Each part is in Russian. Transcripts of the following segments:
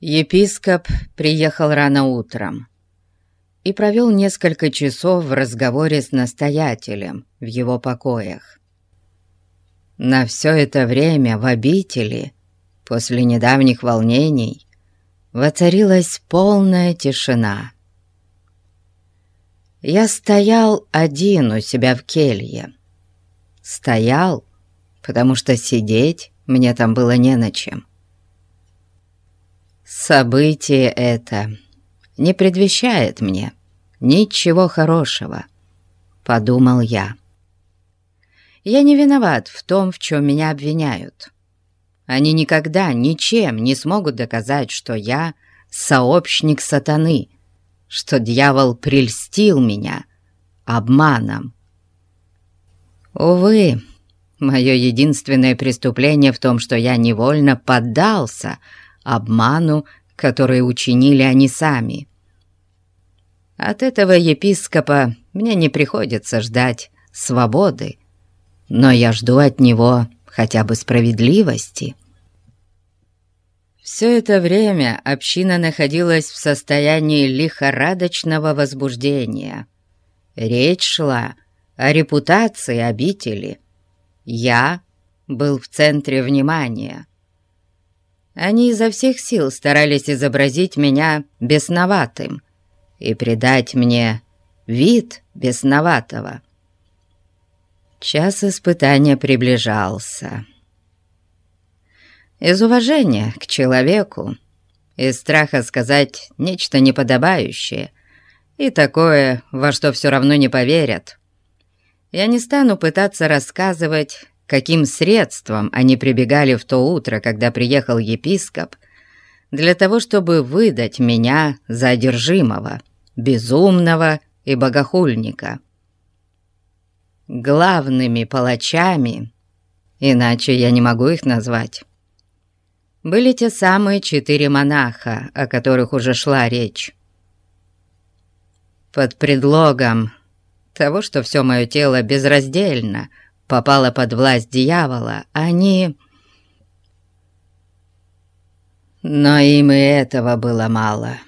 Епископ приехал рано утром и провел несколько часов в разговоре с настоятелем в его покоях. На все это время в обители, после недавних волнений, воцарилась полная тишина. Я стоял один у себя в келье. Стоял, потому что сидеть мне там было не на чем. Событие это не предвещает мне ничего хорошего, подумал я. Я не виноват в том, в чем меня обвиняют. Они никогда ничем не смогут доказать, что я сообщник сатаны, что дьявол прельстил меня обманом. Увы, мое единственное преступление в том, что я невольно поддался обману, который учинили они сами. От этого епископа мне не приходится ждать свободы, но я жду от него хотя бы справедливости. Все это время община находилась в состоянии лихорадочного возбуждения. Речь шла о репутации обители. Я был в центре внимания. Они изо всех сил старались изобразить меня бесноватым и придать мне вид бесноватого. Час испытания приближался. Из уважения к человеку, из страха сказать нечто неподобающее и такое, во что все равно не поверят, я не стану пытаться рассказывать каким средством они прибегали в то утро, когда приехал епископ, для того, чтобы выдать меня за одержимого, безумного и богохульника. Главными палачами, иначе я не могу их назвать, были те самые четыре монаха, о которых уже шла речь. Под предлогом того, что все мое тело безраздельно — попала под власть дьявола, они... Но им и этого было мало.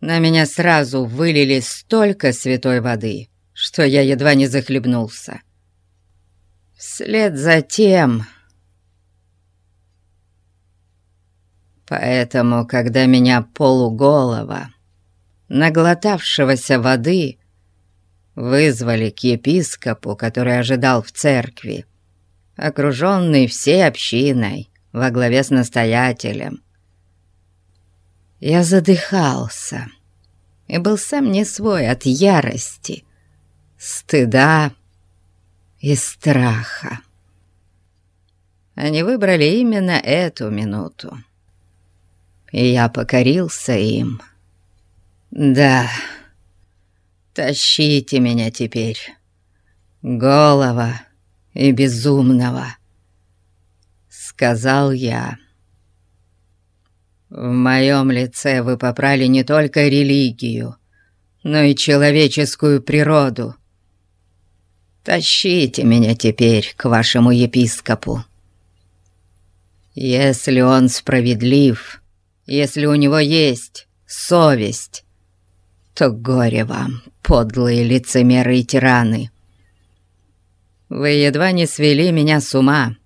На меня сразу вылили столько святой воды, что я едва не захлебнулся. Вслед за тем... Поэтому, когда меня полуголова, наглотавшегося воды, вызвали к епископу, который ожидал в церкви, окруженный всей общиной во главе с настоятелем. Я задыхался и был сам не свой от ярости, стыда и страха. Они выбрали именно эту минуту, и я покорился им. Да, Тащите меня теперь, голова и безумного, сказал я. В моем лице вы попрали не только религию, но и человеческую природу. Тащите меня теперь к вашему епископу. Если он справедлив, если у него есть совесть, то горе вам, подлые лицемеры и тираны. Вы едва не свели меня с ума,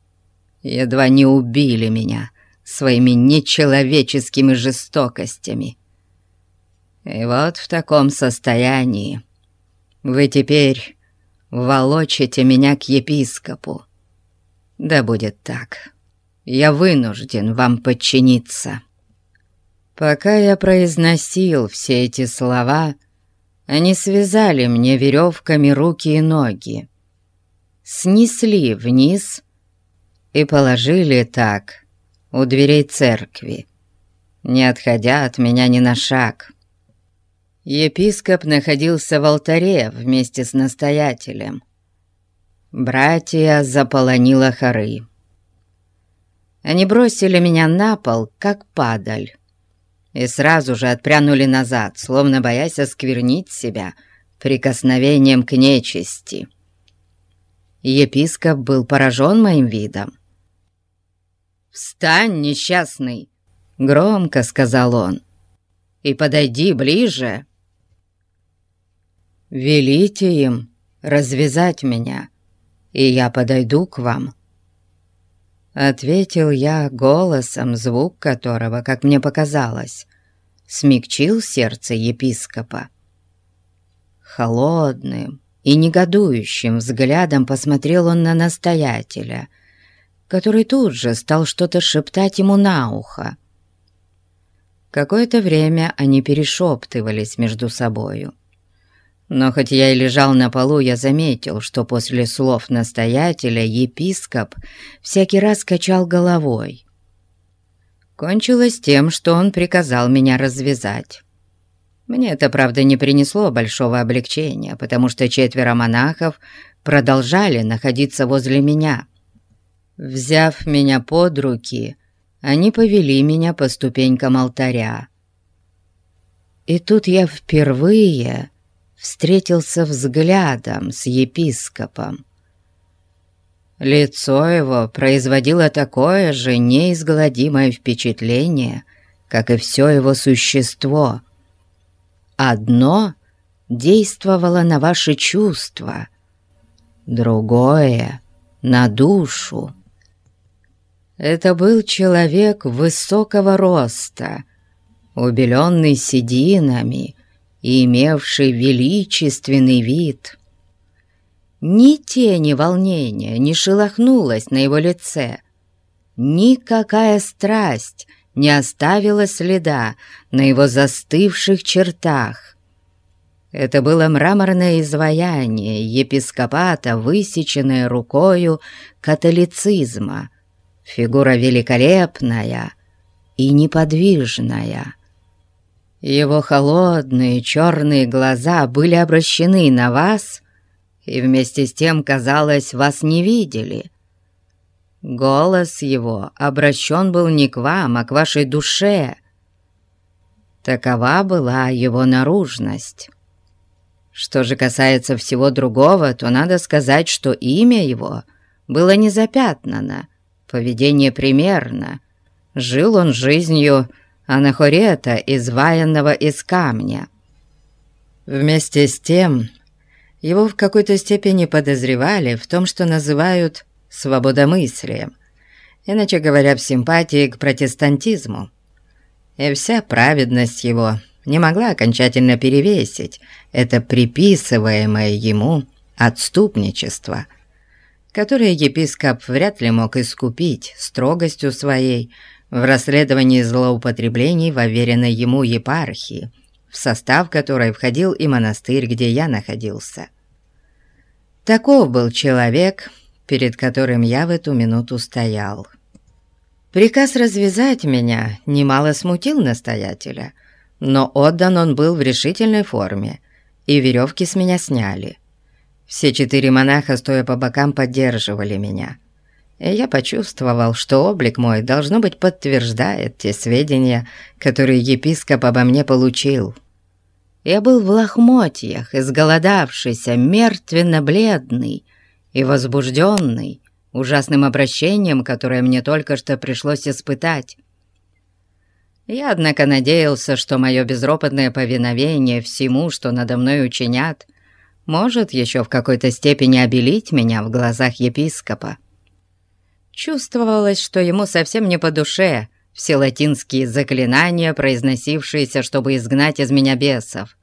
едва не убили меня своими нечеловеческими жестокостями. И вот в таком состоянии вы теперь волочите меня к епископу. Да будет так. Я вынужден вам подчиниться». Пока я произносил все эти слова, они связали мне веревками руки и ноги, снесли вниз и положили так у дверей церкви, не отходя от меня ни на шаг. Епископ находился в алтаре вместе с настоятелем. Братья заполонила хоры. Они бросили меня на пол, как падаль, и сразу же отпрянули назад, словно боясь осквернить себя прикосновением к нечисти. Епископ был поражен моим видом. «Встань, несчастный!» — громко сказал он, и подойди ближе. Велите им развязать меня, и я подойду к вам. Ответил я голосом, звук которого, как мне показалось, смягчил сердце епископа. Холодным и негодующим взглядом посмотрел он на настоятеля, который тут же стал что-то шептать ему на ухо. Какое-то время они перешептывались между собою. Но хоть я и лежал на полу, я заметил, что после слов настоятеля епископ всякий раз качал головой. Кончилось тем, что он приказал меня развязать. Мне это, правда, не принесло большого облегчения, потому что четверо монахов продолжали находиться возле меня. Взяв меня под руки, они повели меня по ступенькам алтаря. И тут я впервые встретился взглядом с епископом. Лицо его производило такое же неизгладимое впечатление, как и все его существо. Одно действовало на ваши чувства, другое — на душу. Это был человек высокого роста, убеленный сединами и имевший величественный вид. Ни тени волнения не шелохнулась на его лице, никакая страсть не оставила следа на его застывших чертах. Это было мраморное изваяние епископата, высеченное рукою католицизма, фигура великолепная и неподвижная. Его холодные черные глаза были обращены на вас, и вместе с тем, казалось, вас не видели. Голос его обращен был не к вам, а к вашей душе. Такова была его наружность. Что же касается всего другого, то надо сказать, что имя его было не запятнано, поведение примерно. Жил он жизнью анахорета, изваянного из камня. Вместе с тем, его в какой-то степени подозревали в том, что называют свободомыслием, иначе говоря, в симпатии к протестантизму. И вся праведность его не могла окончательно перевесить это приписываемое ему отступничество, которое епископ вряд ли мог искупить строгостью своей в расследовании злоупотреблений в уверенной ему епархии, в состав которой входил и монастырь, где я находился. Таков был человек, перед которым я в эту минуту стоял. Приказ развязать меня немало смутил настоятеля, но отдан он был в решительной форме, и веревки с меня сняли. Все четыре монаха, стоя по бокам, поддерживали меня — я почувствовал, что облик мой, должно быть, подтверждает те сведения, которые епископ обо мне получил. Я был в лохмотьях, изголодавшийся, мертвенно-бледный и возбужденный ужасным обращением, которое мне только что пришлось испытать. Я, однако, надеялся, что мое безропотное повиновение всему, что надо мной учинят, может еще в какой-то степени обелить меня в глазах епископа. Чувствовалось, что ему совсем не по душе все латинские заклинания, произносившиеся, чтобы изгнать из меня бесов.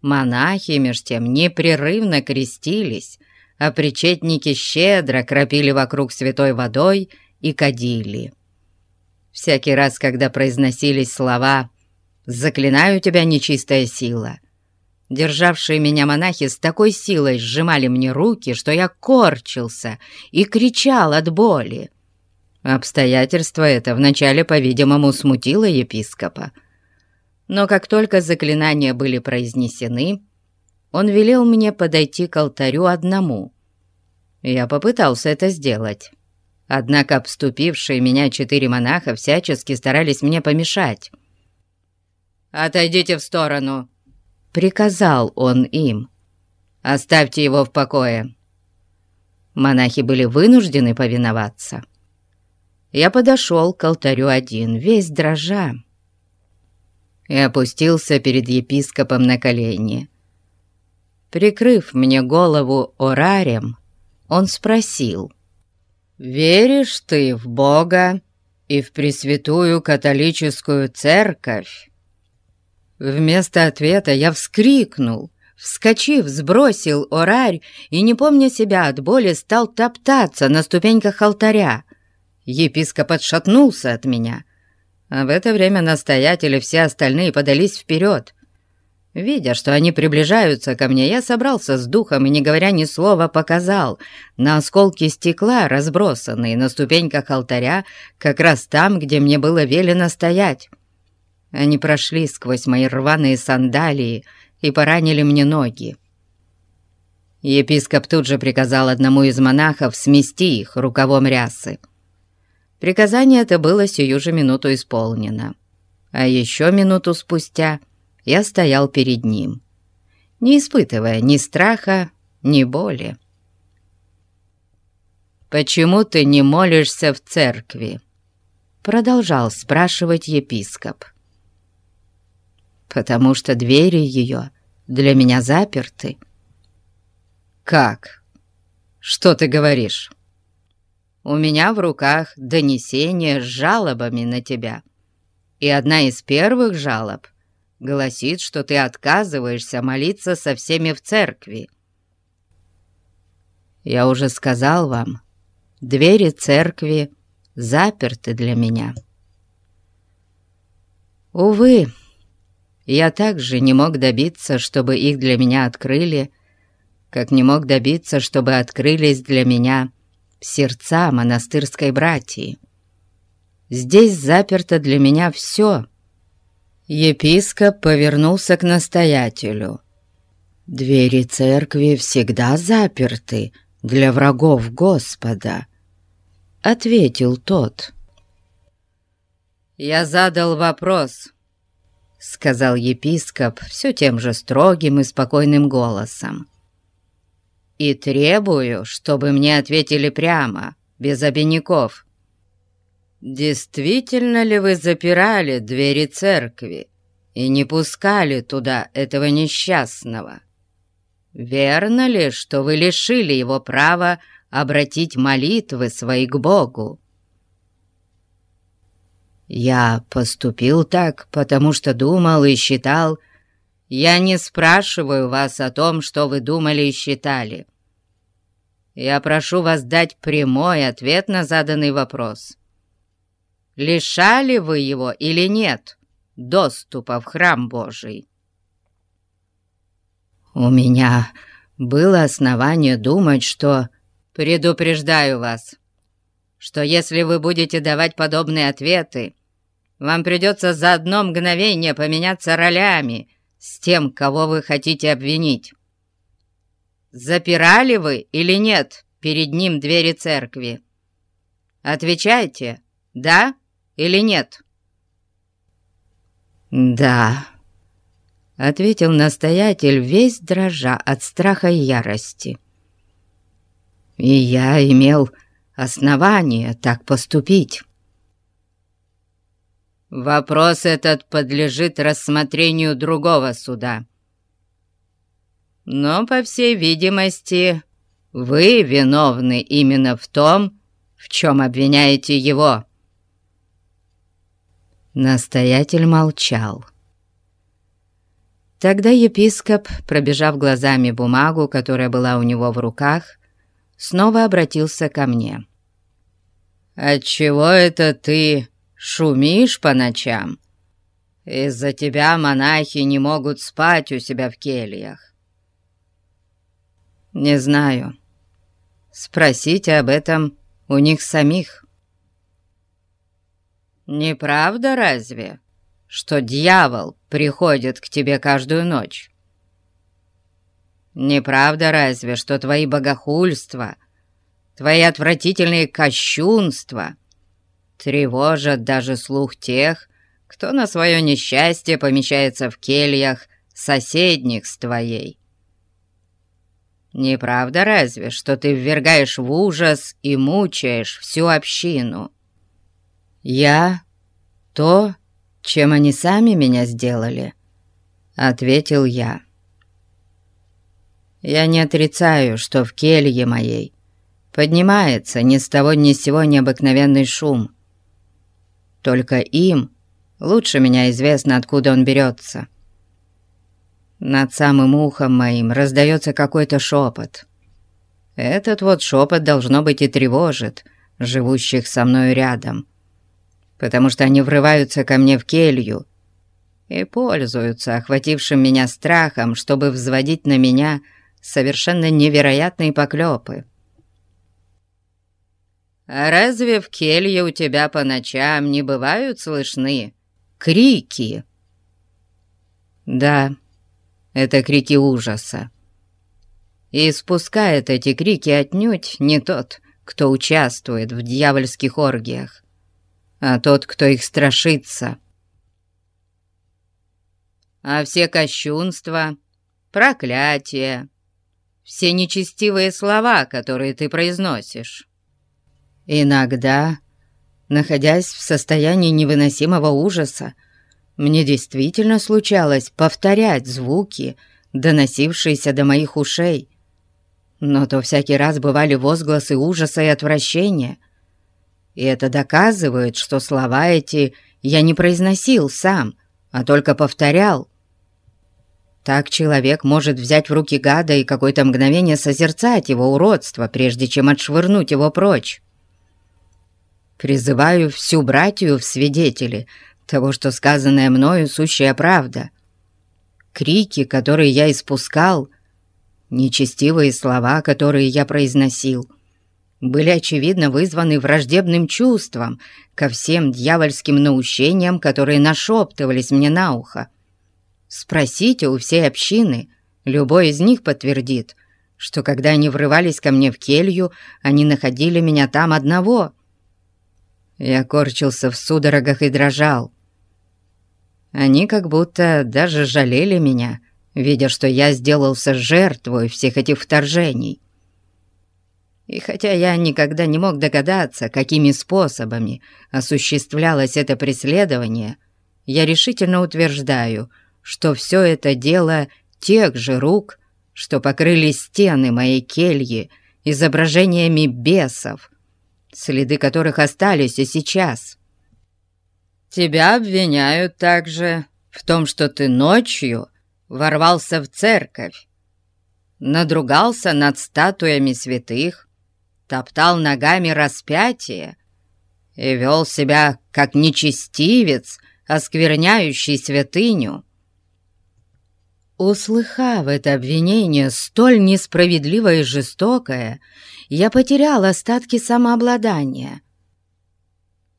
Монахи, меж тем, непрерывно крестились, а причетники щедро кропили вокруг святой водой и кадили. Всякий раз, когда произносились слова «Заклинаю тебя, нечистая сила», Державшие меня монахи с такой силой сжимали мне руки, что я корчился и кричал от боли. Обстоятельство это вначале, по-видимому, смутило епископа. Но как только заклинания были произнесены, он велел мне подойти к алтарю одному. Я попытался это сделать. Однако обступившие меня четыре монаха всячески старались мне помешать. «Отойдите в сторону!» Приказал он им. «Оставьте его в покое». Монахи были вынуждены повиноваться. я подошел к алтарю один, весь дрожа, и опустился перед епископом на колени. Прикрыв мне голову орарем, он спросил, «Веришь ты в Бога и в Пресвятую Католическую Церковь?» Вместо ответа я вскрикнул, вскочив, сбросил орарь и, не помня себя от боли, стал топтаться на ступеньках алтаря. Епископ отшатнулся от меня, а в это время настоятели все остальные подались вперед. Видя, что они приближаются ко мне, я собрался с духом и, не говоря ни слова, показал на осколки стекла, разбросанные на ступеньках алтаря, как раз там, где мне было велено стоять. Они прошли сквозь мои рваные сандалии и поранили мне ноги. Епископ тут же приказал одному из монахов смести их рукавом рясы. Приказание это было сию же минуту исполнено. А еще минуту спустя я стоял перед ним, не испытывая ни страха, ни боли. «Почему ты не молишься в церкви?» Продолжал спрашивать епископ потому что двери ее для меня заперты». «Как? Что ты говоришь?» «У меня в руках донесение с жалобами на тебя, и одна из первых жалоб гласит, что ты отказываешься молиться со всеми в церкви. Я уже сказал вам, двери церкви заперты для меня». Увы, я также не мог добиться, чтобы их для меня открыли, как не мог добиться, чтобы открылись для меня сердца монастырской братьи. Здесь заперто для меня все. Епископ повернулся к настоятелю. «Двери церкви всегда заперты для врагов Господа», — ответил тот. «Я задал вопрос», — сказал епископ все тем же строгим и спокойным голосом. «И требую, чтобы мне ответили прямо, без обиняков. Действительно ли вы запирали двери церкви и не пускали туда этого несчастного? Верно ли, что вы лишили его права обратить молитвы свои к Богу?» Я поступил так, потому что думал и считал. Я не спрашиваю вас о том, что вы думали и считали. Я прошу вас дать прямой ответ на заданный вопрос. Лишали вы его или нет доступа в храм Божий? У меня было основание думать, что... Предупреждаю вас, что если вы будете давать подобные ответы, вам придется за одно мгновение поменяться ролями с тем, кого вы хотите обвинить. Запирали вы или нет перед ним двери церкви? Отвечайте, да или нет? «Да», — ответил настоятель, весь дрожа от страха и ярости. «И я имел основания так поступить. Вопрос этот подлежит рассмотрению другого суда. Но, по всей видимости, вы виновны именно в том, в чем обвиняете его. Настоятель молчал. Тогда епископ, пробежав глазами бумагу, которая была у него в руках, снова обратился ко мне. «Отчего это ты шумишь по ночам? Из-за тебя монахи не могут спать у себя в кельях». «Не знаю. Спросите об этом у них самих». «Неправда разве, что дьявол приходит к тебе каждую ночь?» Неправда разве, что твои богохульства, твои отвратительные кощунства тревожат даже слух тех, кто на свое несчастье помещается в кельях соседних с твоей. Неправда разве, что ты ввергаешь в ужас и мучаешь всю общину? «Я — то, чем они сами меня сделали», — ответил я. «Я не отрицаю, что в келье моей поднимается ни с того ни с сего необыкновенный шум. Только им лучше меня известно, откуда он берется. Над самым ухом моим раздается какой-то шепот. Этот вот шепот, должно быть, и тревожит живущих со мной рядом, потому что они врываются ко мне в келью и пользуются охватившим меня страхом, чтобы взводить на меня совершенно невероятные поклепы. «А разве в келье у тебя по ночам не бывают слышны крики?» «Да, это крики ужаса. И спускает эти крики отнюдь не тот, кто участвует в дьявольских оргиях, а тот, кто их страшится. А все кощунства, проклятия, все нечестивые слова, которые ты произносишь. Иногда, находясь в состоянии невыносимого ужаса, мне действительно случалось повторять звуки, доносившиеся до моих ушей, но то всякий раз бывали возгласы ужаса и отвращения. И это доказывает, что слова эти я не произносил сам, а только повторял. Так человек может взять в руки гада и какое-то мгновение созерцать его уродство, прежде чем отшвырнуть его прочь. Призываю всю братью в свидетели того, что сказанное мною сущая правда. Крики, которые я испускал, нечестивые слова, которые я произносил, были, очевидно, вызваны враждебным чувством ко всем дьявольским наущениям, которые нашептывались мне на ухо. Спросите у всей общины, любой из них подтвердит, что когда они врывались ко мне в келью, они находили меня там одного. Я корчился в судорогах и дрожал. Они как будто даже жалели меня, видя, что я сделался жертвой всех этих вторжений. И хотя я никогда не мог догадаться, какими способами осуществлялось это преследование, я решительно утверждаю, что все это дело тех же рук, что покрыли стены моей кельи изображениями бесов, следы которых остались и сейчас. Тебя обвиняют также в том, что ты ночью ворвался в церковь, надругался над статуями святых, топтал ногами распятие и вел себя как нечестивец, оскверняющий святыню. Услыхав это обвинение, столь несправедливое и жестокое, я потерял остатки самообладания —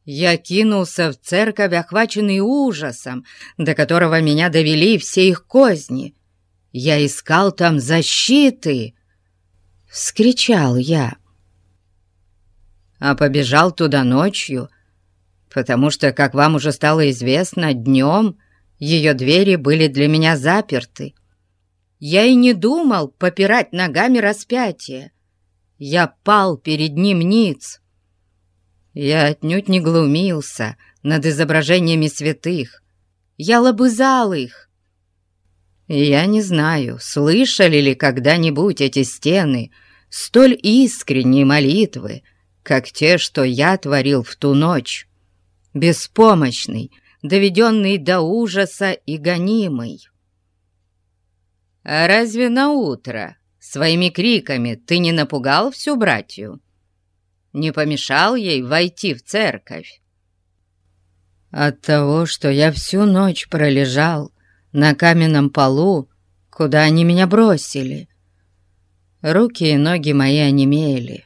я кинулся в церковь, охваченный ужасом, до которого меня довели все их козни. Я искал там защиты. Вскричал я. А побежал туда ночью, потому что, как вам уже стало известно, днем ее двери были для меня заперты. Я и не думал попирать ногами распятие. Я пал перед ним ниц. Я отнюдь не глумился над изображениями святых. Я лобызал их. Я не знаю, слышали ли когда-нибудь эти стены столь искренние молитвы, как те, что я творил в ту ночь. Беспомощный, доведенный до ужаса и гонимый. А разве на утро своими криками ты не напугал всю братью? не помешал ей войти в церковь. От того, что я всю ночь пролежал на каменном полу, куда они меня бросили, руки и ноги мои онемели.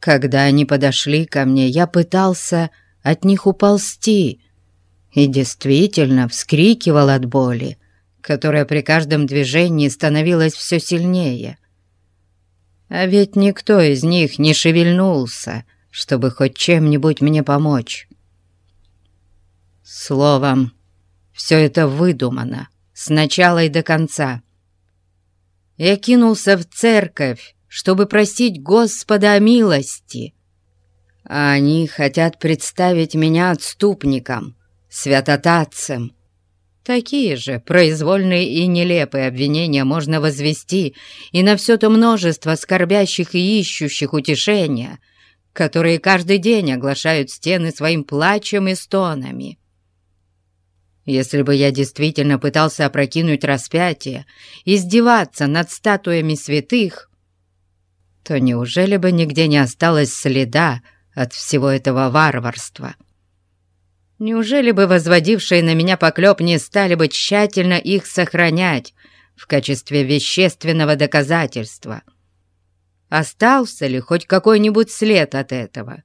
Когда они подошли ко мне, я пытался от них уползти и действительно вскрикивал от боли, которая при каждом движении становилась все сильнее. А ведь никто из них не шевельнулся, чтобы хоть чем-нибудь мне помочь. Словом, все это выдумано, с начала и до конца. Я кинулся в церковь, чтобы просить Господа о милости. а они хотят представить меня отступником, святотатцем. Такие же произвольные и нелепые обвинения можно возвести и на все то множество скорбящих и ищущих утешения, которые каждый день оглашают стены своим плачем и стонами. Если бы я действительно пытался опрокинуть распятие, издеваться над статуями святых, то неужели бы нигде не осталось следа от всего этого варварства? Неужели бы возводившие на меня поклеп не стали бы тщательно их сохранять в качестве вещественного доказательства? Остался ли хоть какой-нибудь след от этого?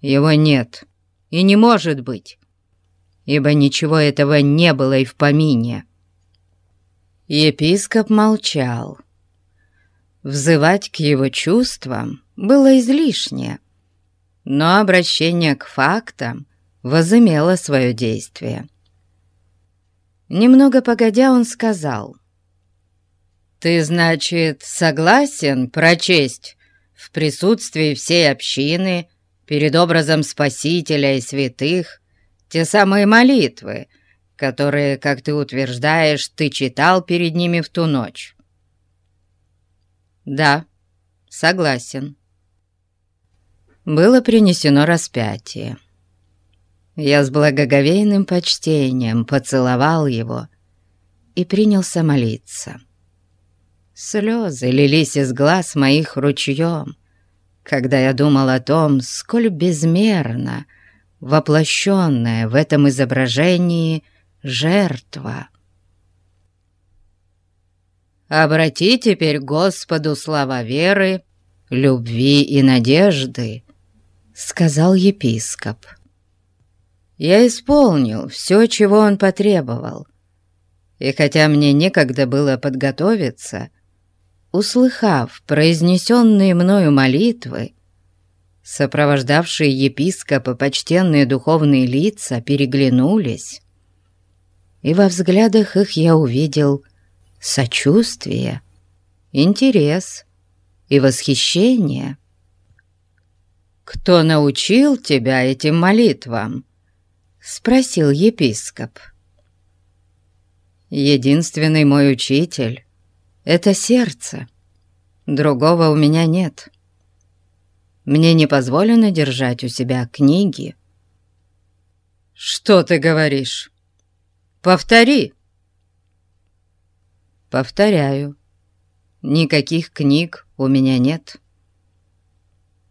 Его нет и не может быть ибо ничего этого не было и в помине. Епископ молчал. Взывать к его чувствам было излишне, но обращение к фактам возымело свое действие. Немного погодя он сказал, «Ты, значит, согласен прочесть в присутствии всей общины перед образом Спасителя и святых те самые молитвы, которые, как ты утверждаешь, ты читал перед ними в ту ночь. Да, согласен. Было принесено распятие. Я с благоговейным почтением поцеловал его и принялся молиться. Слезы лились из глаз моих ручьем, когда я думал о том, сколь безмерно — воплощенная в этом изображении жертва. Обрати теперь Господу слова веры, любви и надежды, сказал епископ. Я исполнил все, чего он потребовал, и хотя мне некогда было подготовиться, услыхав произнесенные мною молитвы, Сопровождавшие епископа почтенные духовные лица переглянулись, и во взглядах их я увидел сочувствие, интерес и восхищение. «Кто научил тебя этим молитвам?» — спросил епископ. «Единственный мой учитель — это сердце. Другого у меня нет». Мне не позволено держать у себя книги». «Что ты говоришь? Повтори!» «Повторяю. Никаких книг у меня нет.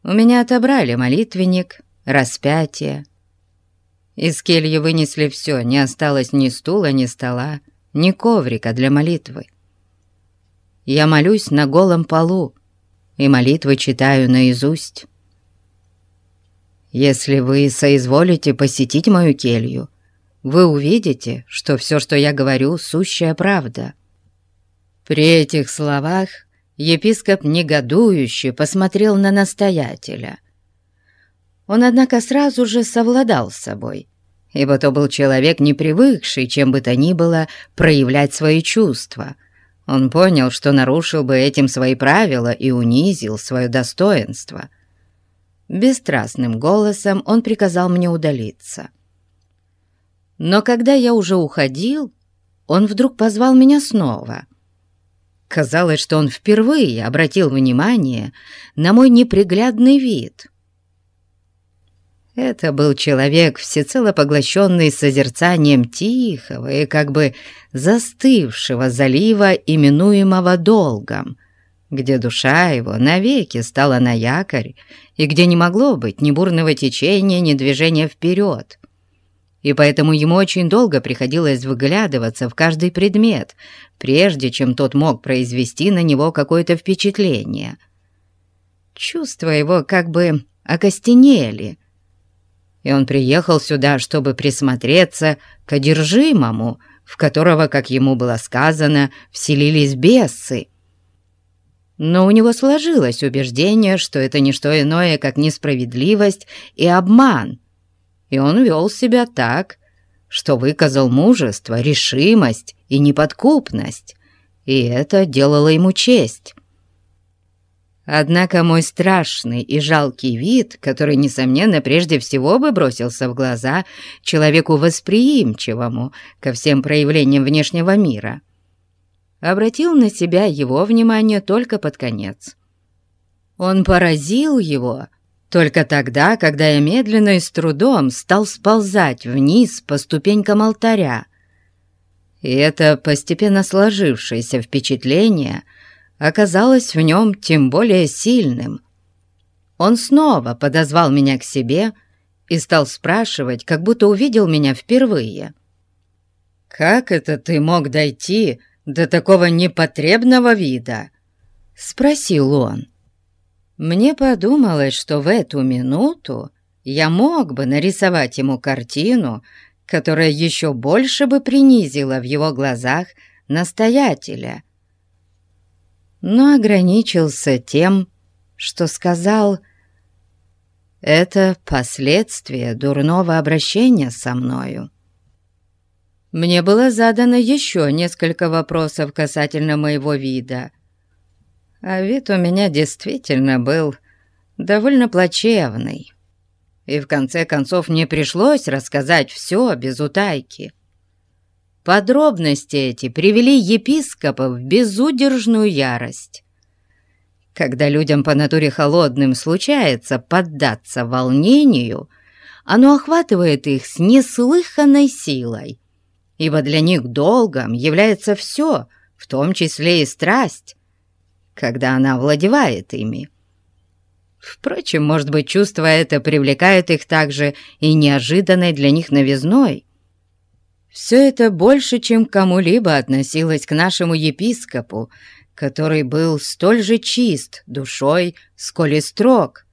У меня отобрали молитвенник, распятие. Из кельи вынесли все, не осталось ни стула, ни стола, ни коврика для молитвы. Я молюсь на голом полу, и молитвы читаю наизусть. Если вы соизволите посетить мою келью, вы увидите, что все, что я говорю, сущая правда». При этих словах епископ негодующе посмотрел на настоятеля. Он, однако, сразу же совладал с собой, ибо то был человек, не привыкший, чем бы то ни было, проявлять свои чувства — он понял, что нарушил бы этим свои правила и унизил свое достоинство. Бесстрастным голосом он приказал мне удалиться. Но когда я уже уходил, он вдруг позвал меня снова. Казалось, что он впервые обратил внимание на мой неприглядный вид. Это был человек, всецело поглощенный созерцанием тихого и как бы застывшего залива, именуемого долгом, где душа его навеки стала на якорь и где не могло быть ни бурного течения, ни движения вперед. И поэтому ему очень долго приходилось выглядываться в каждый предмет, прежде чем тот мог произвести на него какое-то впечатление. Чувства его как бы окостенели — и он приехал сюда, чтобы присмотреться к одержимому, в которого, как ему было сказано, вселились бесы. Но у него сложилось убеждение, что это не что иное, как несправедливость и обман, и он вел себя так, что выказал мужество, решимость и неподкупность, и это делало ему честь. Однако мой страшный и жалкий вид, который, несомненно, прежде всего бы бросился в глаза человеку восприимчивому ко всем проявлениям внешнего мира, обратил на себя его внимание только под конец. Он поразил его только тогда, когда я медленно и с трудом стал сползать вниз по ступенькам алтаря. И это постепенно сложившееся впечатление оказалось в нем тем более сильным. Он снова подозвал меня к себе и стал спрашивать, как будто увидел меня впервые. «Как это ты мог дойти до такого непотребного вида?» — спросил он. Мне подумалось, что в эту минуту я мог бы нарисовать ему картину, которая еще больше бы принизила в его глазах настоятеля. Но ограничился тем, что сказал «Это последствия дурного обращения со мною». Мне было задано еще несколько вопросов касательно моего вида — а вид у меня действительно был довольно плачевный. И в конце концов мне пришлось рассказать все без утайки. Подробности эти привели епископа в безудержную ярость. Когда людям по натуре холодным случается поддаться волнению, оно охватывает их с неслыханной силой, ибо для них долгом является все, в том числе и страсть, когда она овладевает ими. Впрочем, может быть, чувство это привлекает их также и неожиданной для них новизной. Все это больше, чем кому-либо относилось к нашему епископу, который был столь же чист душой, сколь и строг,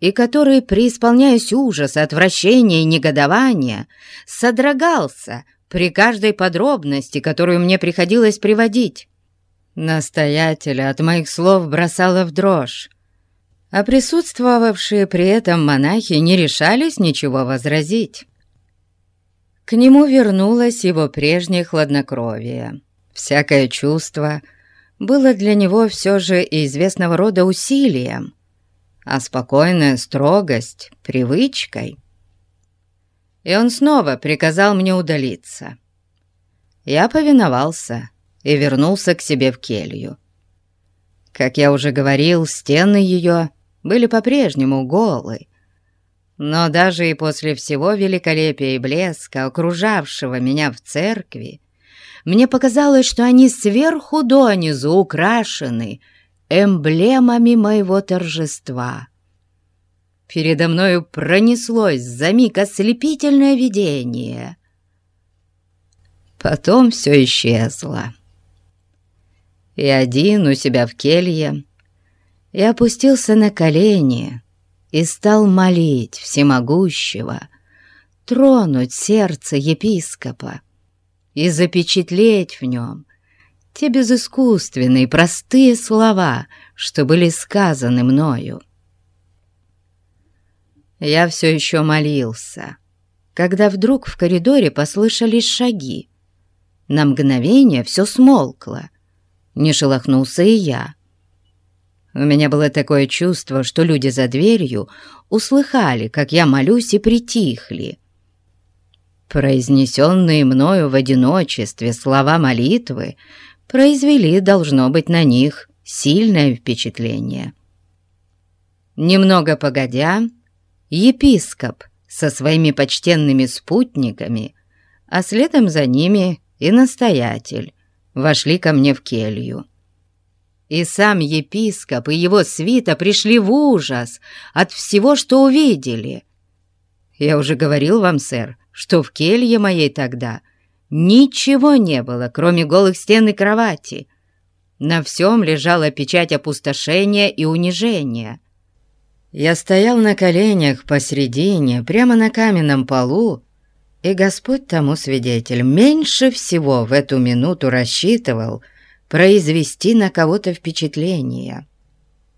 и который, преисполняясь ужаса, отвращения и негодования, содрогался при каждой подробности, которую мне приходилось приводить. Настоятеля от моих слов бросала в дрожь, а присутствовавшие при этом монахи не решались ничего возразить. К нему вернулось его прежнее хладнокровие. Всякое чувство было для него все же известного рода усилием, а спокойная строгость — привычкой. И он снова приказал мне удалиться. Я повиновался и вернулся к себе в келью. Как я уже говорил, стены ее были по-прежнему голы, но даже и после всего великолепия и блеска, окружавшего меня в церкви, мне показалось, что они сверху донизу украшены эмблемами моего торжества. Передо мною пронеслось за миг ослепительное видение. Потом все исчезло и один у себя в келье, и опустился на колени и стал молить всемогущего тронуть сердце епископа и запечатлеть в нем те безыскусственные простые слова, что были сказаны мною. Я все еще молился, когда вдруг в коридоре послышались шаги. На мгновение все смолкло, не шелохнулся и я. У меня было такое чувство, что люди за дверью услыхали, как я молюсь, и притихли. Произнесенные мною в одиночестве слова молитвы произвели, должно быть, на них сильное впечатление. Немного погодя, епископ со своими почтенными спутниками, а следом за ними и настоятель, вошли ко мне в келью. И сам епископ и его свита пришли в ужас от всего, что увидели. Я уже говорил вам, сэр, что в келье моей тогда ничего не было, кроме голых стен и кровати. На всем лежала печать опустошения и унижения. Я стоял на коленях посредине, прямо на каменном полу, и Господь тому свидетель, меньше всего в эту минуту рассчитывал произвести на кого-то впечатление.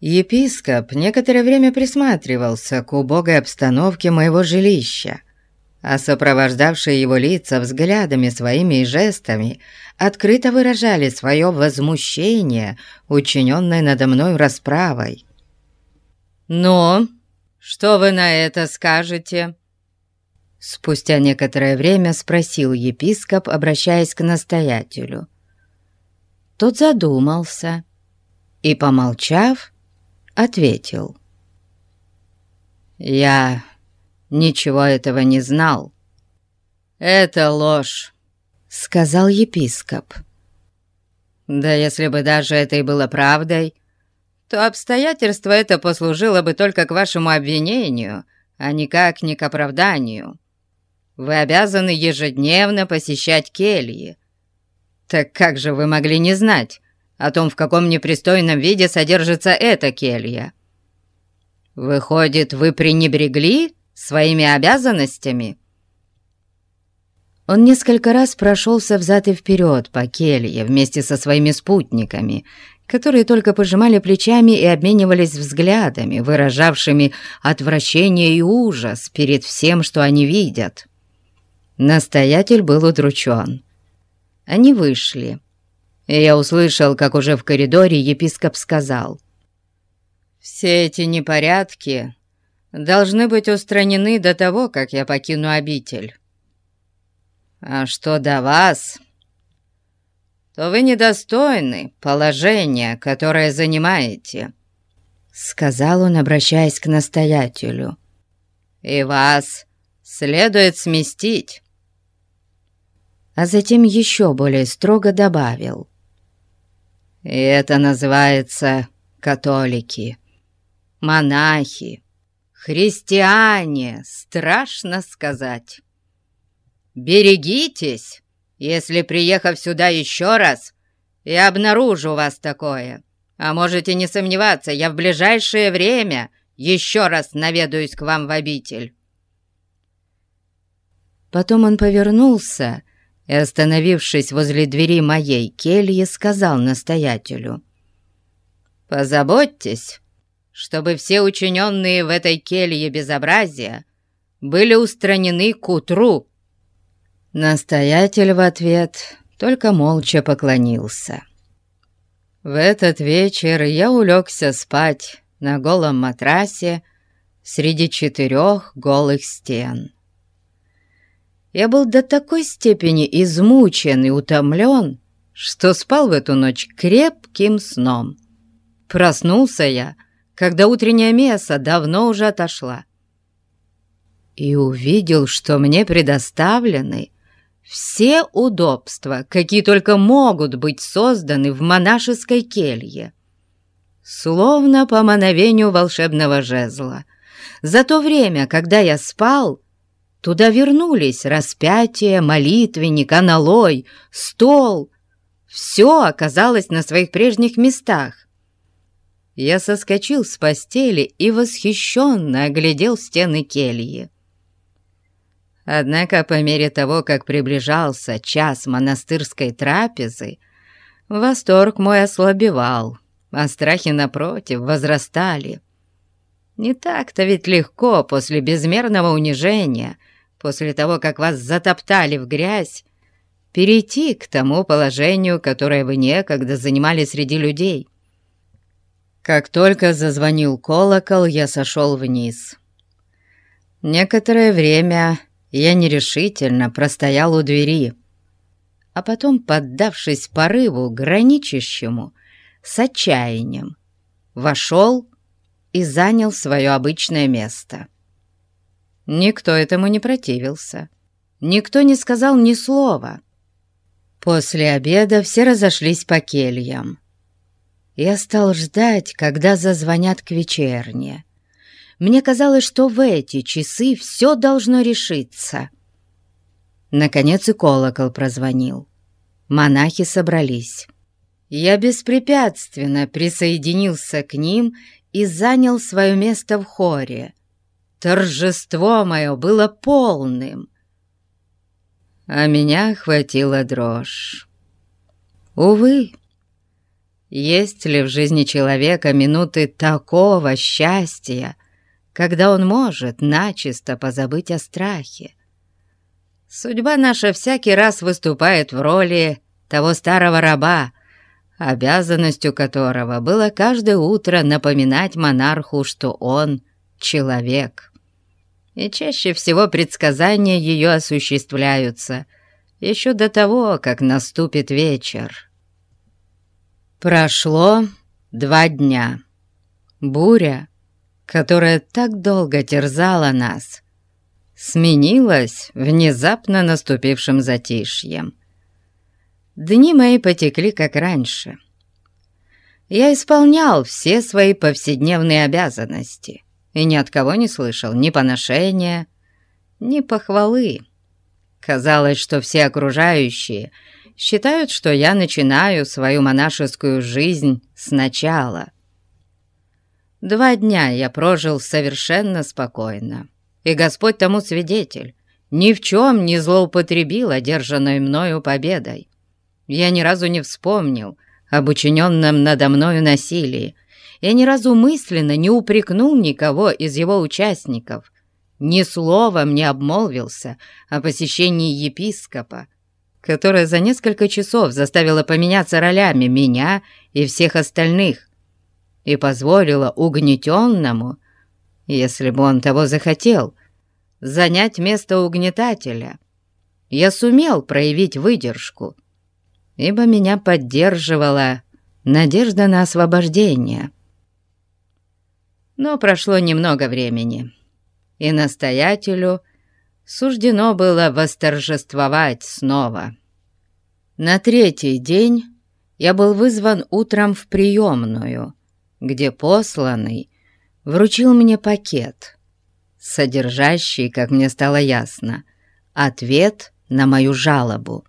Епископ некоторое время присматривался к убогой обстановке моего жилища, а сопровождавшие его лица взглядами своими и жестами открыто выражали свое возмущение, учиненное надо мной расправой. «Ну, что вы на это скажете?» Спустя некоторое время спросил епископ, обращаясь к настоятелю. Тот задумался и, помолчав, ответил. «Я ничего этого не знал. Это ложь», — сказал епископ. «Да если бы даже это и было правдой, то обстоятельство это послужило бы только к вашему обвинению, а никак не к оправданию. Вы обязаны ежедневно посещать кельи. Так как же вы могли не знать о том, в каком непристойном виде содержится эта келья? Выходит, вы пренебрегли своими обязанностями?» Он несколько раз прошелся взад и вперед по келье вместе со своими спутниками, которые только пожимали плечами и обменивались взглядами, выражавшими отвращение и ужас перед всем, что они видят. Настоятель был удручен. Они вышли, и я услышал, как уже в коридоре епископ сказал. «Все эти непорядки должны быть устранены до того, как я покину обитель. А что до вас, то вы недостойны положения, которое занимаете», — сказал он, обращаясь к настоятелю. «И вас следует сместить а затем еще более строго добавил. «И это называется католики, монахи, христиане, страшно сказать. Берегитесь, если, приехав сюда еще раз, и обнаружу вас такое. А можете не сомневаться, я в ближайшее время еще раз наведаюсь к вам в обитель». Потом он повернулся и, остановившись возле двери моей кельи, сказал настоятелю. «Позаботьтесь, чтобы все учиненные в этой келье безобразия были устранены к утру». Настоятель в ответ только молча поклонился. В этот вечер я улегся спать на голом матрасе среди четырех голых стен. Я был до такой степени измучен и утомлен, что спал в эту ночь крепким сном. Проснулся я, когда утренняя месса давно уже отошла, и увидел, что мне предоставлены все удобства, какие только могут быть созданы в монашеской келье. Словно по мановению волшебного жезла. За то время, когда я спал, Туда вернулись распятие, молитвенник, аналой, стол. Все оказалось на своих прежних местах. Я соскочил с постели и восхищенно оглядел стены кельи. Однако по мере того, как приближался час монастырской трапезы, восторг мой ослабевал, а страхи, напротив, возрастали. Не так-то ведь легко после безмерного унижения — после того, как вас затоптали в грязь, перейти к тому положению, которое вы некогда занимали среди людей. Как только зазвонил колокол, я сошел вниз. Некоторое время я нерешительно простоял у двери, а потом, поддавшись порыву, граничащему с отчаянием, вошел и занял свое обычное место. Никто этому не противился. Никто не сказал ни слова. После обеда все разошлись по кельям. Я стал ждать, когда зазвонят к вечерне. Мне казалось, что в эти часы все должно решиться. Наконец и колокол прозвонил. Монахи собрались. Я беспрепятственно присоединился к ним и занял свое место в хоре. Торжество мое было полным. А меня охватила дрожь. Увы, есть ли в жизни человека минуты такого счастья, когда он может начисто позабыть о страхе? Судьба наша всякий раз выступает в роли того старого раба, обязанностью которого было каждое утро напоминать монарху, что он человек. И чаще всего предсказания ее осуществляются еще до того, как наступит вечер. Прошло два дня. Буря, которая так долго терзала нас, сменилась внезапно наступившим затишьем. Дни мои потекли как раньше. Я исполнял все свои повседневные обязанности и ни от кого не слышал ни поношения, ни похвалы. Казалось, что все окружающие считают, что я начинаю свою монашескую жизнь сначала. Два дня я прожил совершенно спокойно, и Господь тому свидетель, ни в чем не злоупотребил одержанной мною победой. Я ни разу не вспомнил об учиненном надо мною насилии. Я ни разу мысленно не упрекнул никого из его участников. Ни словом не обмолвился о посещении епископа, которое за несколько часов заставило поменяться ролями меня и всех остальных и позволило угнетенному, если бы он того захотел, занять место угнетателя. Я сумел проявить выдержку — ибо меня поддерживала надежда на освобождение. Но прошло немного времени, и настоятелю суждено было восторжествовать снова. На третий день я был вызван утром в приемную, где посланный вручил мне пакет, содержащий, как мне стало ясно, ответ на мою жалобу.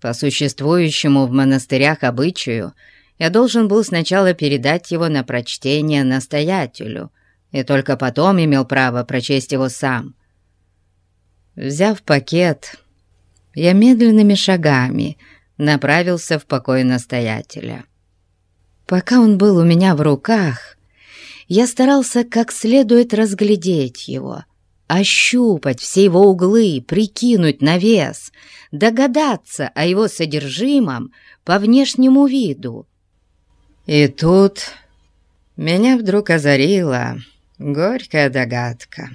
По существующему в монастырях обычаю, я должен был сначала передать его на прочтение настоятелю, и только потом имел право прочесть его сам. Взяв пакет, я медленными шагами направился в покой настоятеля. Пока он был у меня в руках, я старался как следует разглядеть его — ощупать все его углы, прикинуть на вес, догадаться о его содержимом по внешнему виду. И тут меня вдруг озарила горькая догадка.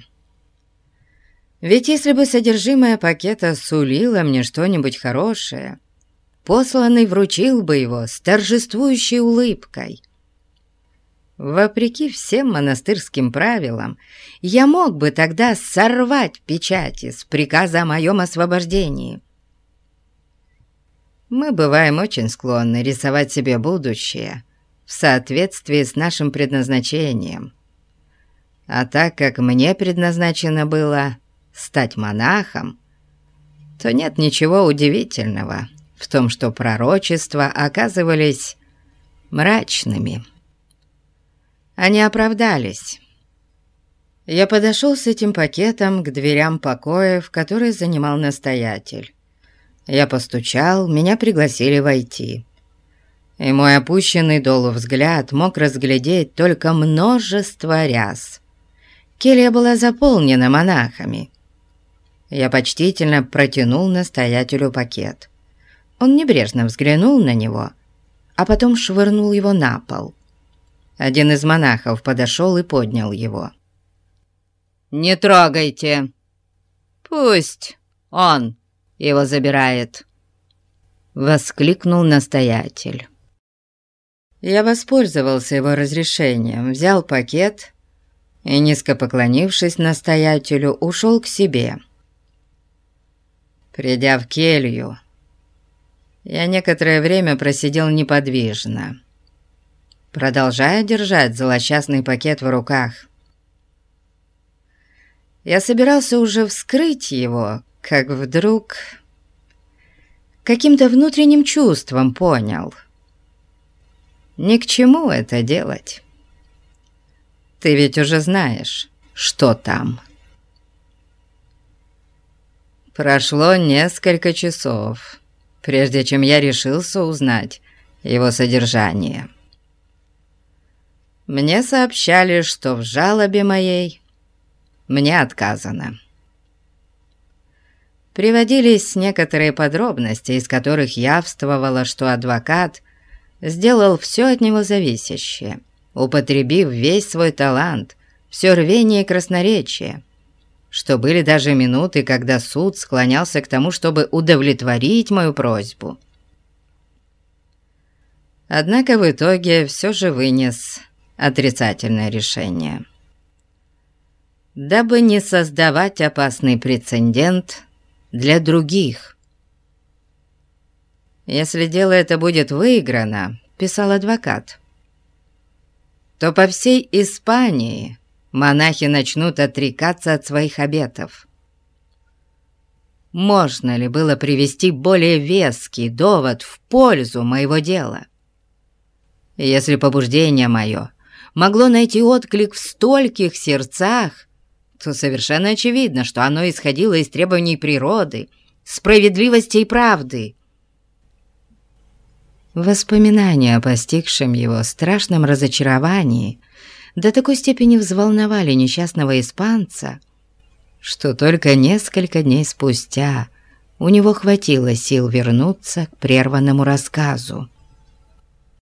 Ведь если бы содержимое пакета сулило мне что-нибудь хорошее, посланный вручил бы его с торжествующей улыбкой — Вопреки всем монастырским правилам, я мог бы тогда сорвать печати с приказа о моем освобождении. Мы бываем очень склонны рисовать себе будущее в соответствии с нашим предназначением. А так как мне предназначено было стать монахом, то нет ничего удивительного в том, что пророчества оказывались мрачными. Они оправдались. Я подошел с этим пакетом к дверям покоев, которые занимал настоятель. Я постучал, меня пригласили войти. И мой опущенный долу взгляд мог разглядеть только множество ряс. Келья была заполнена монахами. Я почтительно протянул настоятелю пакет. Он небрежно взглянул на него, а потом швырнул его на пол. Один из монахов подошел и поднял его. «Не трогайте! Пусть он его забирает!» Воскликнул настоятель. Я воспользовался его разрешением, взял пакет и, низко поклонившись настоятелю, ушел к себе. Придя в келью, я некоторое время просидел неподвижно продолжая держать злосчастный пакет в руках. Я собирался уже вскрыть его, как вдруг каким-то внутренним чувством понял. Ни к чему это делать. Ты ведь уже знаешь, что там. Прошло несколько часов, прежде чем я решился узнать его содержание. Мне сообщали, что в жалобе моей мне отказано. приводились некоторые подробности, из которых явствовало, что адвокат сделал все от него зависящее, употребив весь свой талант, все рвение и красноречие, что были даже минуты, когда суд склонялся к тому, чтобы удовлетворить мою просьбу. Однако в итоге все же вынес отрицательное решение. Дабы не создавать опасный прецедент для других. Если дело это будет выиграно, писал адвокат, то по всей Испании монахи начнут отрекаться от своих обетов. Можно ли было привести более веский довод в пользу моего дела? Если побуждение мое могло найти отклик в стольких сердцах, то совершенно очевидно, что оно исходило из требований природы, справедливости и правды. Воспоминания о постигшем его страшном разочаровании до такой степени взволновали несчастного испанца, что только несколько дней спустя у него хватило сил вернуться к прерванному рассказу.